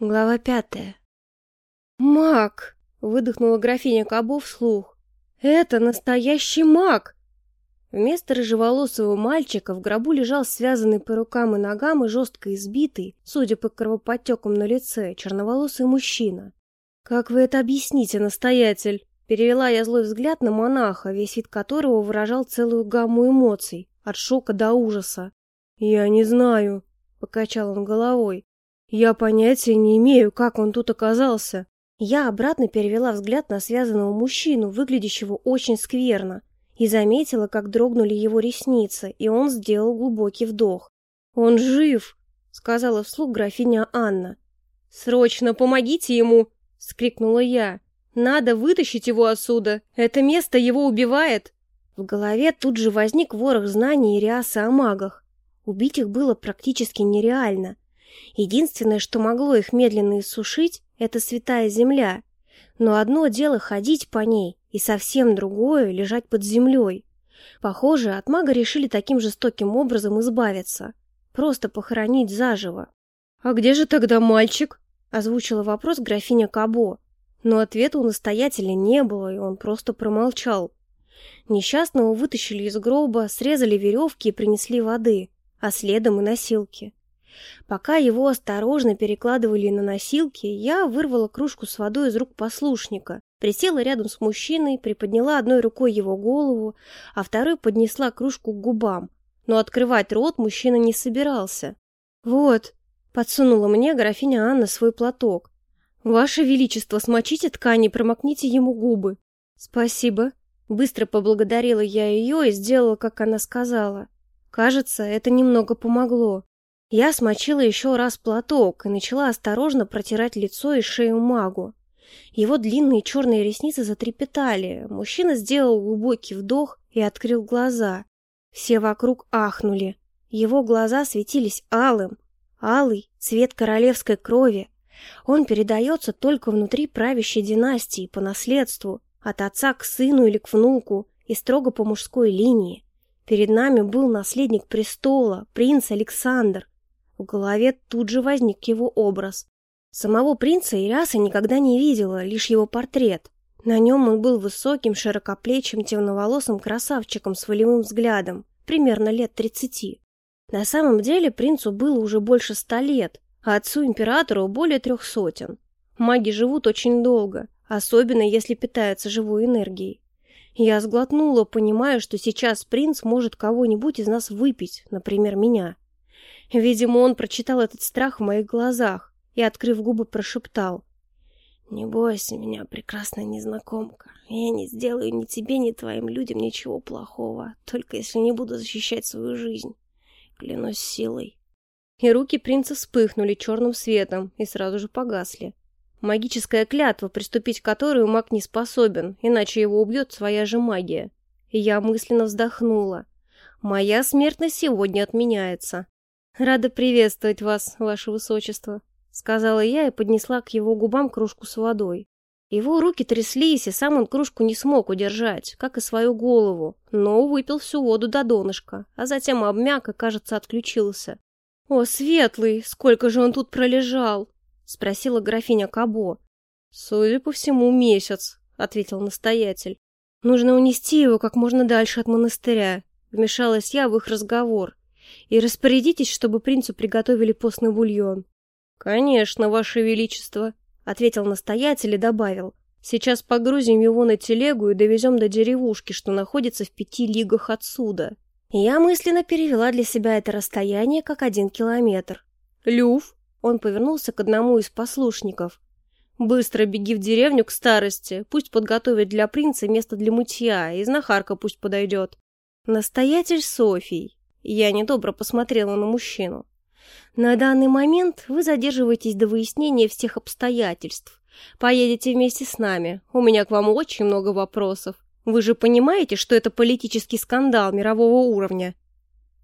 Глава пятая. «Маг!» — выдохнула графиня Кабо вслух. «Это настоящий маг!» Вместо рыжеволосого мальчика в гробу лежал связанный по рукам и ногам и жестко избитый, судя по кровоподтекам на лице, черноволосый мужчина. «Как вы это объясните, настоятель?» Перевела я злой взгляд на монаха, весь вид которого выражал целую гамму эмоций, от шока до ужаса. «Я не знаю», — покачал он головой. Я понятия не имею, как он тут оказался. Я обратно перевела взгляд на связанного мужчину, выглядящего очень скверно, и заметила, как дрогнули его ресницы, и он сделал глубокий вдох. «Он жив!» — сказала вслух графиня Анна. «Срочно помогите ему!» — скрикнула я. «Надо вытащить его отсюда! Это место его убивает!» В голове тут же возник ворох знаний и рясы о магах. Убить их было практически нереально. Единственное, что могло их медленно иссушить, это святая земля. Но одно дело ходить по ней, и совсем другое — лежать под землей. Похоже, от мага решили таким жестоким образом избавиться. Просто похоронить заживо. «А где же тогда мальчик?» — озвучила вопрос графиня Кабо. Но ответа у настоятеля не было, и он просто промолчал. Несчастного вытащили из гроба, срезали веревки и принесли воды, а следом и носилки. Пока его осторожно перекладывали на носилки, я вырвала кружку с водой из рук послушника, присела рядом с мужчиной, приподняла одной рукой его голову, а второй поднесла кружку к губам. Но открывать рот мужчина не собирался. «Вот», — подсунула мне графиня Анна свой платок. «Ваше Величество, смочите ткань и промокните ему губы». «Спасибо». Быстро поблагодарила я ее и сделала, как она сказала. Кажется, это немного помогло. Я смочила еще раз платок и начала осторожно протирать лицо и шею магу. Его длинные черные ресницы затрепетали. Мужчина сделал глубокий вдох и открыл глаза. Все вокруг ахнули. Его глаза светились алым. Алый — цвет королевской крови. Он передается только внутри правящей династии, по наследству, от отца к сыну или к внуку, и строго по мужской линии. Перед нами был наследник престола, принц Александр, в голове тут же возник его образ. Самого принца Ириаса никогда не видела, лишь его портрет. На нем он был высоким, широкоплечим, темноволосым красавчиком с волевым взглядом, примерно лет тридцати. На самом деле принцу было уже больше ста лет, а отцу-императору более трех сотен. Маги живут очень долго, особенно если питаются живой энергией. Я сглотнула, понимая, что сейчас принц может кого-нибудь из нас выпить, например, меня. Видимо, он прочитал этот страх в моих глазах и, открыв губы, прошептал. «Не бойся меня, прекрасная незнакомка. Я не сделаю ни тебе, ни твоим людям ничего плохого, только если не буду защищать свою жизнь. Клянусь силой». И руки принца вспыхнули черным светом и сразу же погасли. Магическая клятва, приступить к которой маг не способен, иначе его убьет своя же магия. Я мысленно вздохнула. Моя смертность сегодня отменяется. «Рада приветствовать вас, ваше высочество», — сказала я и поднесла к его губам кружку с водой. Его руки тряслись, и сам он кружку не смог удержать, как и свою голову, но выпил всю воду до донышка, а затем обмяк и, кажется, отключился. «О, светлый, сколько же он тут пролежал?» — спросила графиня Кабо. «Судя по всему, месяц», — ответил настоятель. «Нужно унести его как можно дальше от монастыря», — вмешалась я в их разговор. И распорядитесь, чтобы принцу приготовили постный бульон. Конечно, ваше величество, ответил настоятель и добавил. Сейчас погрузим его на телегу и довезем до деревушки, что находится в пяти лигах отсюда. Я мысленно перевела для себя это расстояние как один километр. Люф, он повернулся к одному из послушников. Быстро беги в деревню к старости, пусть подготовит для принца место для мытья, и знахарка пусть подойдет. Настоятель Софий, я недобро посмотрела на мужчину. На данный момент вы задерживаетесь до выяснения всех обстоятельств. Поедете вместе с нами. У меня к вам очень много вопросов. Вы же понимаете, что это политический скандал мирового уровня?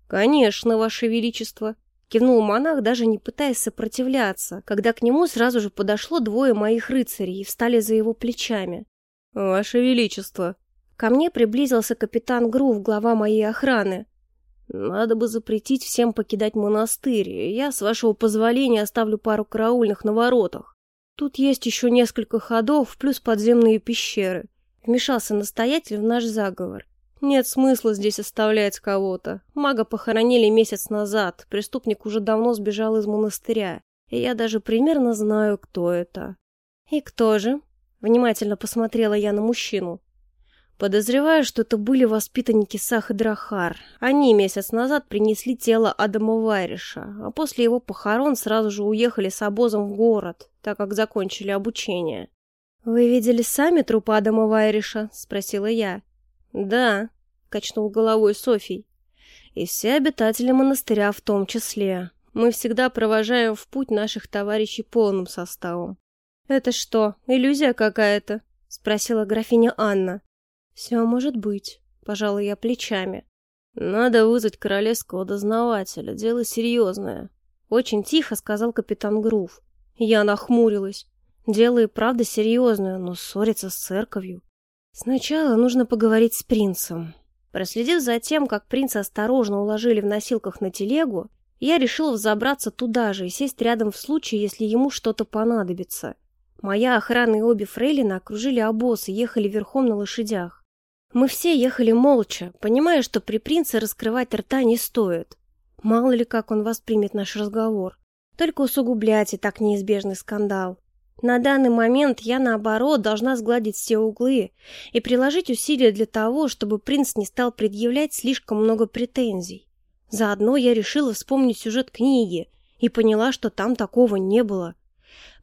Конечно, ваше величество, кивнул монах, даже не пытаясь сопротивляться, когда к нему сразу же подошло двое моих рыцарей и встали за его плечами. Ваше величество, ко мне приблизился капитан Грув, глава моей охраны. Надо бы запретить всем покидать монастырь, я, с вашего позволения, оставлю пару караульных на воротах. Тут есть еще несколько ходов, плюс подземные пещеры. Вмешался настоятель в наш заговор. Нет смысла здесь оставлять кого-то. Мага похоронили месяц назад, преступник уже давно сбежал из монастыря, и я даже примерно знаю, кто это. И кто же? Внимательно посмотрела я на мужчину. Подозреваю, что это были воспитанники Сахадрахар. Они месяц назад принесли тело Адама Вайриша, а после его похорон сразу же уехали с обозом в город, так как закончили обучение. «Вы видели сами труп Адама Вайриша?» — спросила я. «Да», — качнул головой Софий. «И все обитатели монастыря в том числе. Мы всегда провожаем в путь наших товарищей полным составом». «Это что, иллюзия какая-то?» — спросила графиня Анна. «Все может быть», — пожала я плечами. «Надо вызвать королевского дознавателя, дело серьезное», — очень тихо сказал капитан Грув. Я нахмурилась. Дело и правда серьезное, но ссориться с церковью. Сначала нужно поговорить с принцем. Проследив за тем, как принца осторожно уложили в носилках на телегу, я решила взобраться туда же и сесть рядом в случае, если ему что-то понадобится. Моя охрана и обе фрейлины окружили обоз и ехали верхом на лошадях. Мы все ехали молча, понимая, что при принце раскрывать рта не стоит. Мало ли как он воспримет наш разговор. Только усугублять и так неизбежный скандал. На данный момент я, наоборот, должна сгладить все углы и приложить усилия для того, чтобы принц не стал предъявлять слишком много претензий. Заодно я решила вспомнить сюжет книги и поняла, что там такого не было.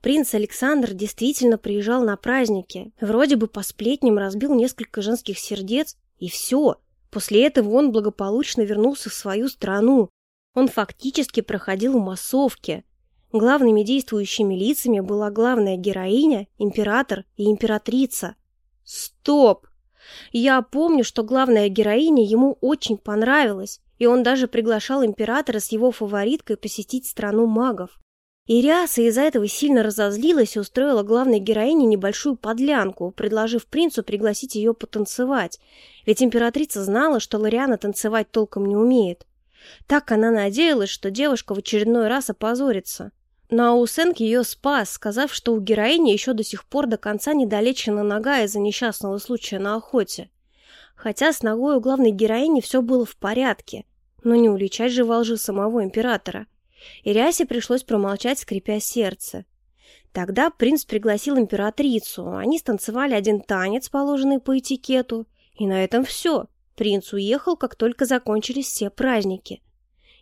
Принц Александр действительно приезжал на праздники, вроде бы по сплетням разбил несколько женских сердец, и все. После этого он благополучно вернулся в свою страну. Он фактически проходил в массовке. Главными действующими лицами была главная героиня, император и императрица. Стоп! Я помню, что главная героиня ему очень понравилась, и он даже приглашал императора с его фавориткой посетить страну магов. Ириаса из-за этого сильно разозлилась и устроила главной героине небольшую подлянку, предложив принцу пригласить ее потанцевать, ведь императрица знала, что Лориана танцевать толком не умеет. Так она надеялась, что девушка в очередной раз опозорится. Но Аусенк ее спас, сказав, что у героини еще до сих пор до конца недолечена нога из-за несчастного случая на охоте. Хотя с ногой у главной героини все было в порядке, но не уличать же во лжи самого императора. И пришлось промолчать, скрипя сердце. Тогда принц пригласил императрицу, они станцевали один танец, положенный по этикету, и на этом все. Принц уехал, как только закончились все праздники.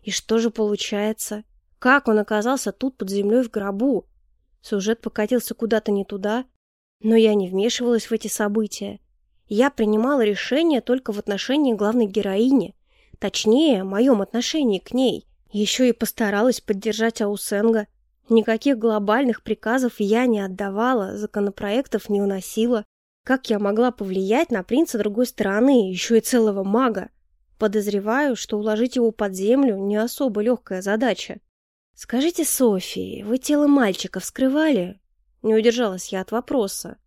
И что же получается? Как он оказался тут под землей в гробу? Сюжет покатился куда-то не туда, но я не вмешивалась в эти события. Я принимала решение только в отношении главной героини, точнее, в моем отношении к ней. Еще и постаралась поддержать Аусенга. Никаких глобальных приказов я не отдавала, законопроектов не уносила. Как я могла повлиять на принца другой стороны, еще и целого мага? Подозреваю, что уложить его под землю не особо легкая задача. «Скажите, Софии, вы тело мальчика вскрывали?» Не удержалась я от вопроса.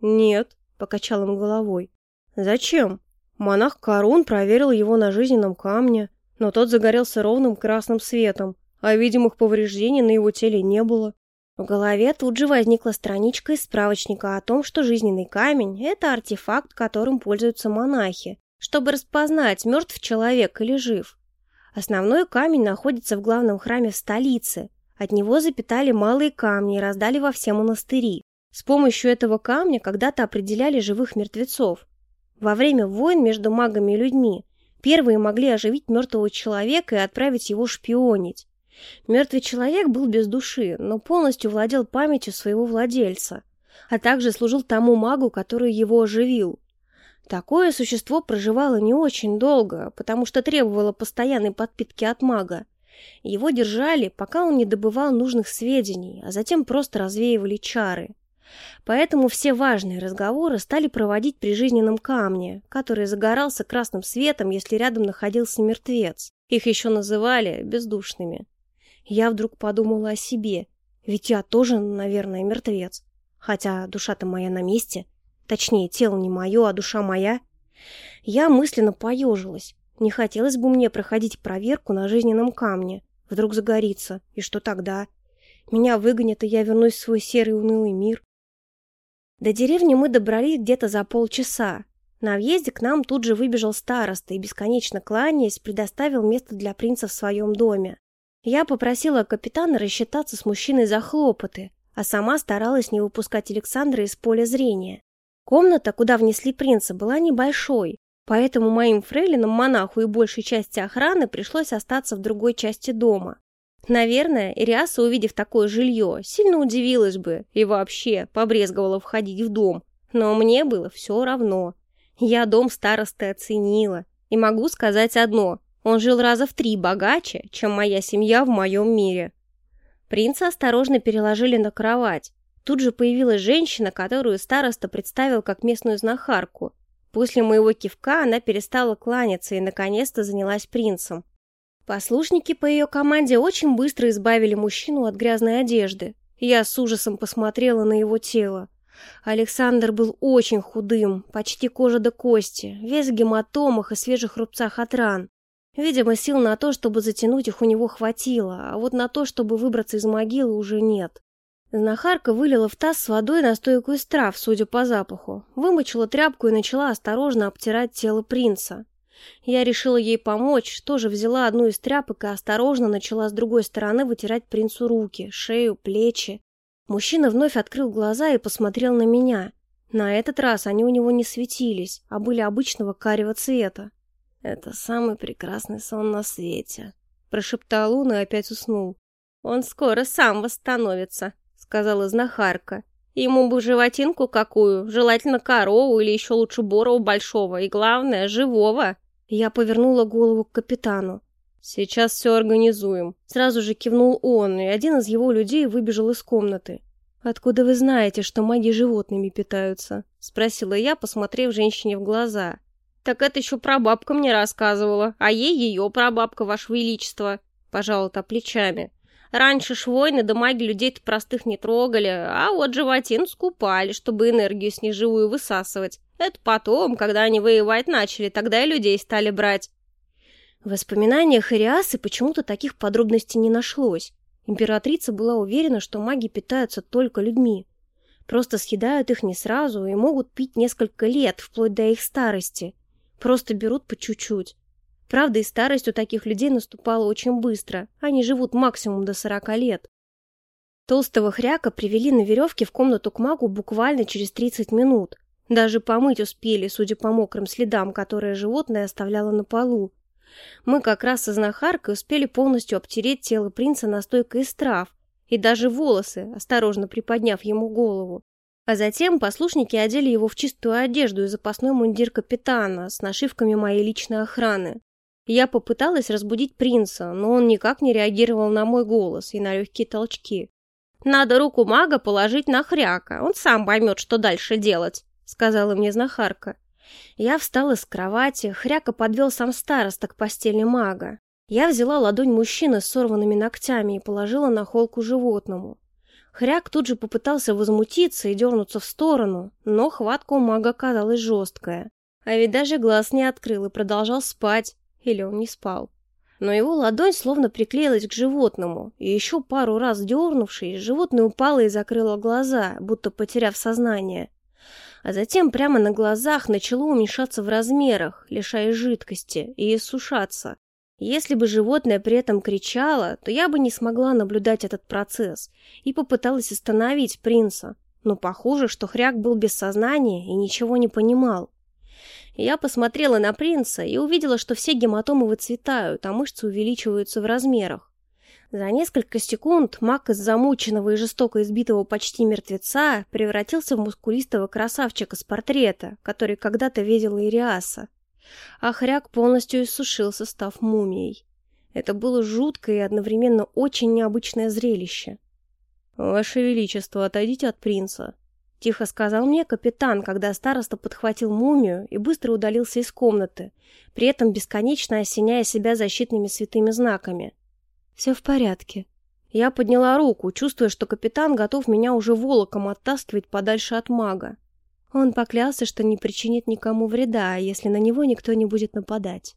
«Нет», — покачал им головой. «Зачем?» Монах Карун проверил его на жизненном камне но тот загорелся ровным красным светом, а видимых повреждений на его теле не было. В голове тут же возникла страничка из справочника о том, что жизненный камень – это артефакт, которым пользуются монахи, чтобы распознать, мертв человек или жив. Основной камень находится в главном храме в столице. От него запитали малые камни и раздали во все монастыри. С помощью этого камня когда-то определяли живых мертвецов. Во время войн между магами и людьми Первые могли оживить мертвого человека и отправить его шпионить. Мертвый человек был без души, но полностью владел памятью своего владельца, а также служил тому магу, который его оживил. Такое существо проживало не очень долго, потому что требовало постоянной подпитки от мага. Его держали, пока он не добывал нужных сведений, а затем просто развеивали чары. Поэтому все важные разговоры стали проводить при жизненном камне, который загорался красным светом, если рядом находился мертвец. Их еще называли бездушными. Я вдруг подумала о себе, ведь я тоже, наверное, мертвец. Хотя душа-то моя на месте. Точнее, тело не мое, а душа моя. Я мысленно поежилась, Не хотелось бы мне проходить проверку на жизненном камне. Вдруг загорится. И что тогда? Меня выгонят, и я вернусь в свой серый унылый мир. До деревни мы добрались где-то за полчаса. На въезде к нам тут же выбежал староста и, бесконечно кланяясь, предоставил место для принца в своем доме. Я попросила капитана рассчитаться с мужчиной за хлопоты, а сама старалась не выпускать Александра из поля зрения. Комната, куда внесли принца, была небольшой, поэтому моим фрейлинам, монаху и большей части охраны пришлось остаться в другой части дома. Наверное, Ириаса, увидев такое жилье, сильно удивилась бы и вообще побрезговала входить в дом. Но мне было все равно. Я дом старосты оценила. И могу сказать одно, он жил раза в три богаче, чем моя семья в моем мире. Принца осторожно переложили на кровать. Тут же появилась женщина, которую староста представил как местную знахарку. После моего кивка она перестала кланяться и наконец-то занялась принцем. Послушники по ее команде очень быстро избавили мужчину от грязной одежды. Я с ужасом посмотрела на его тело. Александр был очень худым, почти кожа до кости, весь в гематомах и свежих рубцах от ран. Видимо, сил на то, чтобы затянуть их, у него хватило, а вот на то, чтобы выбраться из могилы, уже нет. Знахарка вылила в таз с водой настойку из трав, судя по запаху, вымочила тряпку и начала осторожно обтирать тело принца. Я решила ей помочь, тоже взяла одну из тряпок и осторожно начала с другой стороны вытирать принцу руки, шею, плечи. Мужчина вновь открыл глаза и посмотрел на меня. На этот раз они у него не светились, а были обычного карего цвета. «Это самый прекрасный сон на свете», — прошептал он и опять уснул. «Он скоро сам восстановится», — сказала знахарка. «Ему бы животинку какую, желательно корову или еще лучше борова большого, и главное, живого». Я повернула голову к капитану. «Сейчас все организуем». Сразу же кивнул он, и один из его людей выбежал из комнаты. «Откуда вы знаете, что маги животными питаются?» — спросила я, посмотрев женщине в глаза. «Так это еще прабабка мне рассказывала, а ей ее прабабка, ваше величество», — пожала та плечами. «Раньше ж войны да маги людей-то простых не трогали, а вот животин скупали, чтобы энергию с высасывать. Это потом, когда они воевать начали, тогда и людей стали брать. В воспоминаниях Ириасы почему-то таких подробностей не нашлось. Императрица была уверена, что маги питаются только людьми. Просто съедают их не сразу и могут пить несколько лет, вплоть до их старости. Просто берут по чуть-чуть. Правда, и старость у таких людей наступала очень быстро. Они живут максимум до 40 лет. Толстого хряка привели на веревке в комнату к магу буквально через 30 минут. Даже помыть успели, судя по мокрым следам, которые животное оставляло на полу. Мы как раз со знахаркой успели полностью обтереть тело принца настойкой из трав и даже волосы, осторожно приподняв ему голову. А затем послушники одели его в чистую одежду и запасной мундир капитана с нашивками моей личной охраны. Я попыталась разбудить принца, но он никак не реагировал на мой голос и на легкие толчки. «Надо руку мага положить на хряка, он сам поймет, что дальше делать» сказала мне знахарка. Я встала с кровати, хряка подвел сам староста к постели мага. Я взяла ладонь мужчины с сорванными ногтями и положила на холку животному. Хряк тут же попытался возмутиться и дернуться в сторону, но хватка у мага оказалась жесткая. А ведь даже глаз не открыл и продолжал спать, или он не спал. Но его ладонь словно приклеилась к животному, и еще пару раз дернувшись, животное упало и закрыло глаза, будто потеряв сознание а затем прямо на глазах начало уменьшаться в размерах, лишая жидкости, и иссушаться. Если бы животное при этом кричало, то я бы не смогла наблюдать этот процесс и попыталась остановить принца, но похоже, что хряк был без сознания и ничего не понимал. Я посмотрела на принца и увидела, что все гематомы выцветают, а мышцы увеличиваются в размерах. За несколько секунд маг из замученного и жестоко избитого почти мертвеца превратился в мускулистого красавчика с портрета, который когда-то видела Ириаса. А хряк полностью иссушился, став мумией. Это было жуткое и одновременно очень необычное зрелище. «Ваше Величество, отойдите от принца», — тихо сказал мне капитан, когда староста подхватил мумию и быстро удалился из комнаты, при этом бесконечно осеняя себя защитными святыми знаками. «Все в порядке». Я подняла руку, чувствуя, что капитан готов меня уже волоком оттаскивать подальше от мага. Он поклялся, что не причинит никому вреда, если на него никто не будет нападать.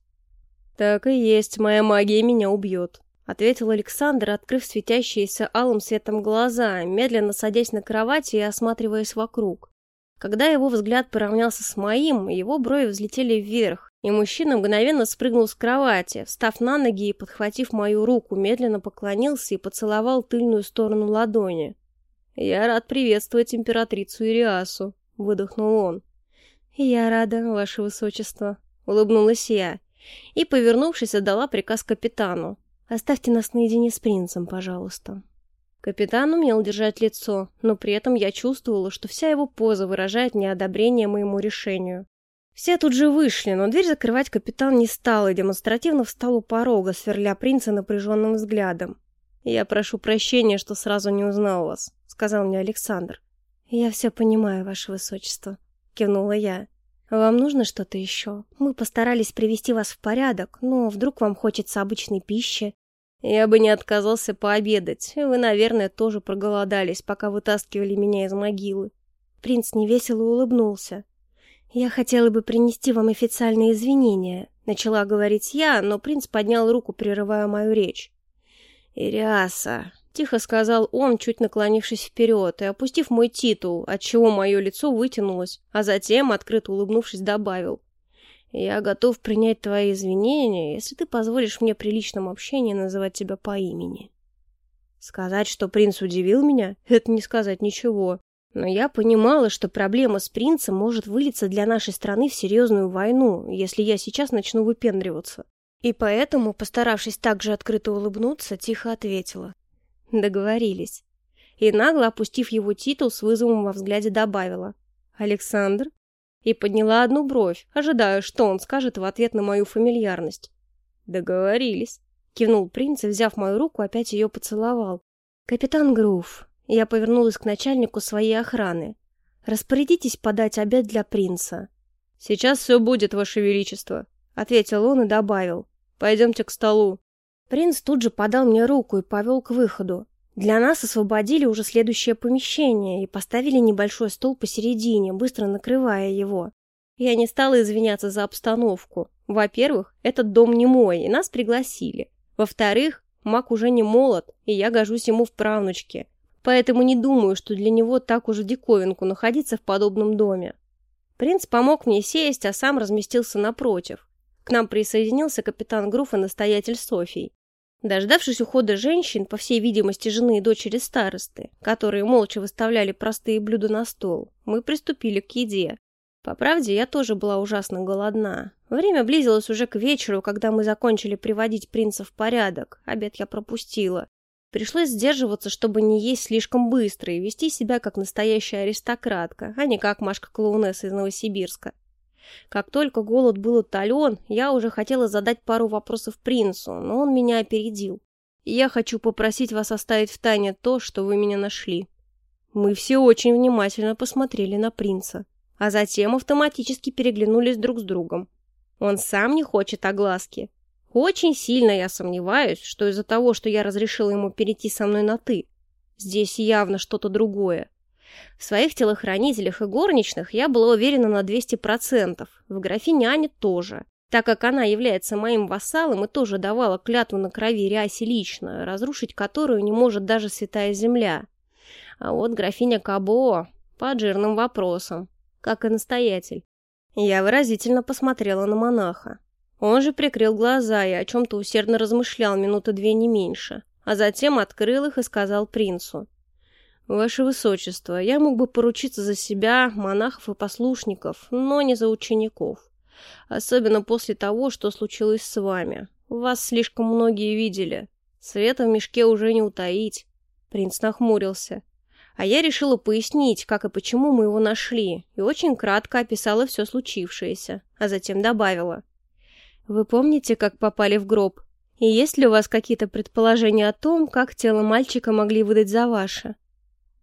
«Так и есть, моя магия меня убьет», — ответил Александр, открыв светящиеся алым светом глаза, медленно садясь на кровати и осматриваясь вокруг. Когда его взгляд поравнялся с моим, его брови взлетели вверх, и мужчина мгновенно спрыгнул с кровати, встав на ноги и, подхватив мою руку, медленно поклонился и поцеловал тыльную сторону ладони. «Я рад приветствовать императрицу Ириасу», — выдохнул он. «Я рада, ваше высочество», — улыбнулась я и, повернувшись, отдала приказ капитану. «Оставьте нас наедине с принцем, пожалуйста». Капитан умел держать лицо, но при этом я чувствовала, что вся его поза выражает неодобрение моему решению. Все тут же вышли, но дверь закрывать капитан не стал и демонстративно встал у порога, сверля принца напряженным взглядом. «Я прошу прощения, что сразу не узнал вас», — сказал мне Александр. «Я все понимаю, ваше высочество», — кивнула я. «Вам нужно что-то еще? Мы постарались привести вас в порядок, но вдруг вам хочется обычной пищи?» «Я бы не отказался пообедать. Вы, наверное, тоже проголодались, пока вытаскивали меня из могилы». Принц невесело улыбнулся. «Я хотела бы принести вам официальные извинения», — начала говорить я, но принц поднял руку, прерывая мою речь. «Ириаса», — тихо сказал он, чуть наклонившись вперед и опустив мой титул, отчего мое лицо вытянулось, а затем, открыто улыбнувшись, добавил. «Я готов принять твои извинения, если ты позволишь мне при личном общении называть тебя по имени». Сказать, что принц удивил меня, это не сказать ничего. Но я понимала, что проблема с принцем может вылиться для нашей страны в серьезную войну, если я сейчас начну выпендриваться. И поэтому, постаравшись также открыто улыбнуться, тихо ответила. Договорились. И нагло опустив его титул, с вызовом во взгляде добавила. «Александр?» И подняла одну бровь, ожидая, что он скажет в ответ на мою фамильярность. «Договорились», — кивнул принц и, взяв мою руку, опять ее поцеловал. «Капитан Грув». Я повернулась к начальнику своей охраны. «Распорядитесь подать обед для принца». «Сейчас все будет, ваше величество», — ответил он и добавил. «Пойдемте к столу». Принц тут же подал мне руку и повел к выходу. Для нас освободили уже следующее помещение и поставили небольшой стол посередине, быстро накрывая его. Я не стала извиняться за обстановку. Во-первых, этот дом не мой, и нас пригласили. Во-вторых, маг уже не молод, и я гожусь ему в правнучке. Поэтому не думаю, что для него так уж диковинку находиться в подобном доме. Принц помог мне сесть, а сам разместился напротив. К нам присоединился капитан Груф и настоятель Софий. Дождавшись ухода женщин, по всей видимости, жены и дочери старосты, которые молча выставляли простые блюда на стол, мы приступили к еде. По правде, я тоже была ужасно голодна. Время близилось уже к вечеру, когда мы закончили приводить принца в порядок. Обед я пропустила. Пришлось сдерживаться, чтобы не есть слишком быстро и вести себя как настоящая аристократка, а не как Машка-клоунесса из Новосибирска. Как только голод был утолен, я уже хотела задать пару вопросов принцу, но он меня опередил. «Я хочу попросить вас оставить в тайне то, что вы меня нашли». Мы все очень внимательно посмотрели на принца, а затем автоматически переглянулись друг с другом. Он сам не хочет огласки. Очень сильно я сомневаюсь, что из-за того, что я разрешила ему перейти со мной на «ты», здесь явно что-то другое. В своих телохранителях и горничных я была уверена на 200%, в графине Ане тоже, так как она является моим вассалом и тоже давала клятву на крови Рясе лично, разрушить которую не может даже святая земля. А вот графиня Кабо под жирным вопросом, как и настоятель. Я выразительно посмотрела на монаха. Он же прикрыл глаза и о чем-то усердно размышлял минуты две не меньше, а затем открыл их и сказал принцу. «Ваше Высочество, я мог бы поручиться за себя, монахов и послушников, но не за учеников. Особенно после того, что случилось с вами. Вас слишком многие видели. Света в мешке уже не утаить». Принц нахмурился. А я решила пояснить, как и почему мы его нашли, и очень кратко описала все случившееся, а затем добавила. «Вы помните, как попали в гроб? И есть ли у вас какие-то предположения о том, как тело мальчика могли выдать за ваше?»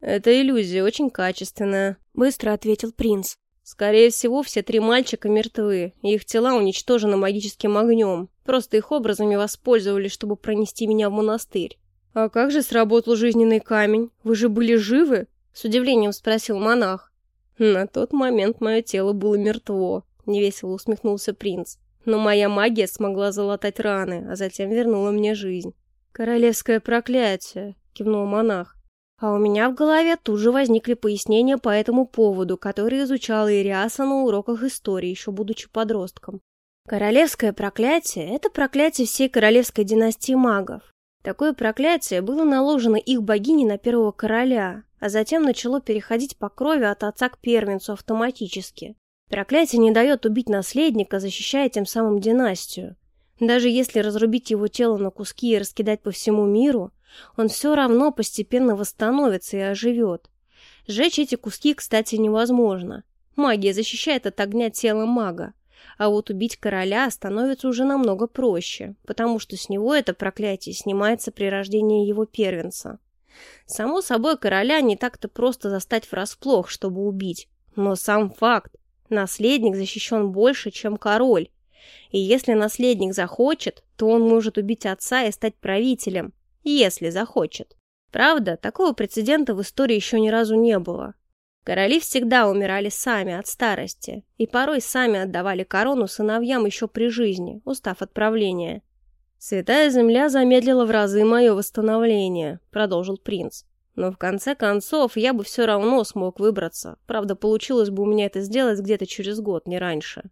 «Это иллюзия, очень качественная», — быстро ответил принц. «Скорее всего, все три мальчика мертвы, и их тела уничтожены магическим огнем. Просто их образами воспользовались, чтобы пронести меня в монастырь». «А как же сработал жизненный камень? Вы же были живы?» — с удивлением спросил монах. «На тот момент мое тело было мертво», — невесело усмехнулся принц. Но моя магия смогла залатать раны, а затем вернула мне жизнь. «Королевское проклятие», — кивнул монах. А у меня в голове тут же возникли пояснения по этому поводу, которые изучала Ириаса на уроках истории, еще будучи подростком. Королевское проклятие – это проклятие всей королевской династии магов. Такое проклятие было наложено их богиней на первого короля, а затем начало переходить по крови от отца к первенцу автоматически. Проклятие не дает убить наследника, защищая тем самым династию. Даже если разрубить его тело на куски и раскидать по всему миру, он все равно постепенно восстановится и оживет. Сжечь эти куски, кстати, невозможно. Магия защищает от огня тело мага. А вот убить короля становится уже намного проще, потому что с него это проклятие снимается при рождении его первенца. Само собой, короля не так-то просто застать врасплох, чтобы убить. Но сам факт. Наследник защищен больше, чем король. И если наследник захочет, то он может убить отца и стать правителем. Если захочет. Правда, такого прецедента в истории еще ни разу не было. Короли всегда умирали сами от старости, и порой сами отдавали корону сыновьям еще при жизни, устав от правления. «Святая земля замедлила в разы мое восстановление», — продолжил принц. «Но в конце концов я бы все равно смог выбраться. Правда, получилось бы у меня это сделать где-то через год, не раньше».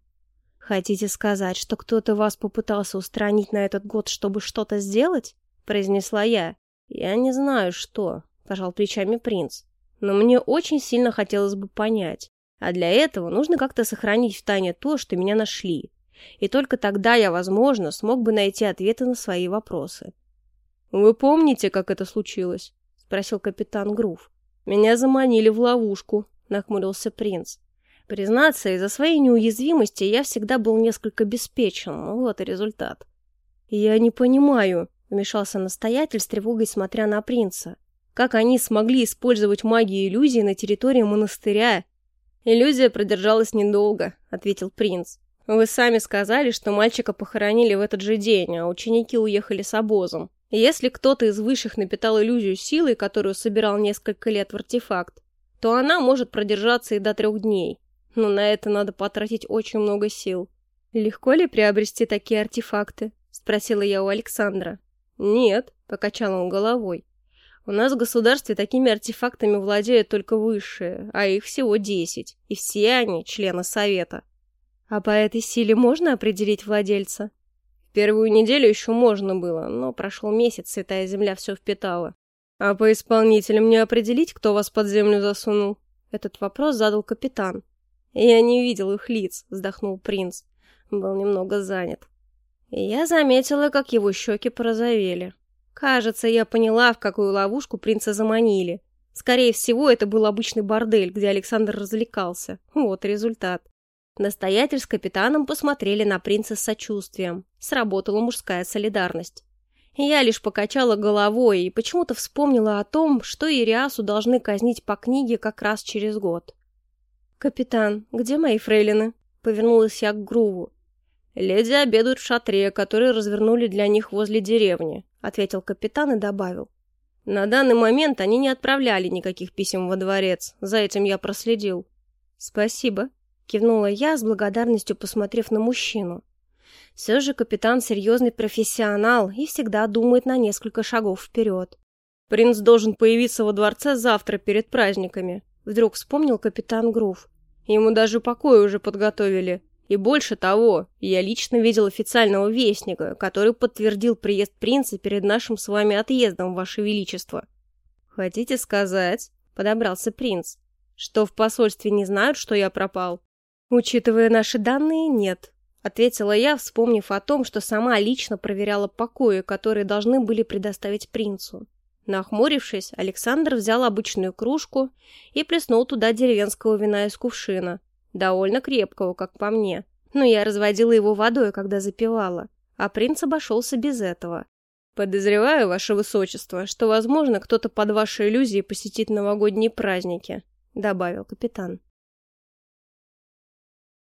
«Хотите сказать, что кто-то вас попытался устранить на этот год, чтобы что-то сделать?» — произнесла я. «Я не знаю, что», — пожал плечами принц. Но мне очень сильно хотелось бы понять. А для этого нужно как-то сохранить в тайне то, что меня нашли. И только тогда я, возможно, смог бы найти ответы на свои вопросы. «Вы помните, как это случилось?» — спросил капитан Грув. «Меня заманили в ловушку», — нахмурился принц. Признаться, из-за своей неуязвимости я всегда был несколько обеспечен, ну вот и результат. «Я не понимаю», — вмешался настоятель с тревогой, смотря на принца. Как они смогли использовать магию иллюзии на территории монастыря? Иллюзия продержалась недолго, ответил принц. Вы сами сказали, что мальчика похоронили в этот же день, а ученики уехали с обозом. Если кто-то из высших напитал иллюзию силой, которую собирал несколько лет в артефакт, то она может продержаться и до трех дней. Но на это надо потратить очень много сил. «Легко ли приобрести такие артефакты?» — спросила я у Александра. «Нет», — покачал он головой. У нас в государстве такими артефактами владеют только высшие, а их всего десять, и все они члены совета. А по этой силе можно определить владельца? Первую неделю еще можно было, но прошел месяц, Святая Земля все впитала. А по исполнителям не определить, кто вас под землю засунул? Этот вопрос задал капитан. Я не видел их лиц, вздохнул принц. Был немного занят. Я заметила, как его щеки порозовели. Кажется, я поняла, в какую ловушку принца заманили. Скорее всего, это был обычный бордель, где Александр развлекался. Вот результат. Настоятель с капитаном посмотрели на принца с сочувствием. Сработала мужская солидарность. Я лишь покачала головой и почему-то вспомнила о том, что Ириасу должны казнить по книге как раз через год. «Капитан, где мои фрейлины?» Повернулась я к Груву. «Леди обедают в шатре, который развернули для них возле деревни», — ответил капитан и добавил. «На данный момент они не отправляли никаких писем во дворец. За этим я проследил». «Спасибо», — кивнула я, с благодарностью посмотрев на мужчину. Все же капитан серьезный профессионал и всегда думает на несколько шагов вперед. «Принц должен появиться во дворце завтра перед праздниками», — вдруг вспомнил капитан Грув. «Ему даже покой уже подготовили. И больше того, я лично видел официального вестника, который подтвердил приезд принца перед нашим с вами отъездом, ваше величество. Хотите сказать, подобрался принц, что в посольстве не знают, что я пропал? Учитывая наши данные, нет, ответила я, вспомнив о том, что сама лично проверяла покои, которые должны были предоставить принцу. Нахмурившись, Александр взял обычную кружку и плеснул туда деревенского вина из кувшина, довольно крепкого, как по мне. Но я разводила его водой, когда запивала, а принц обошелся без этого. «Подозреваю, ваше высочество, что, возможно, кто-то под ваши иллюзии посетит новогодние праздники», — добавил капитан.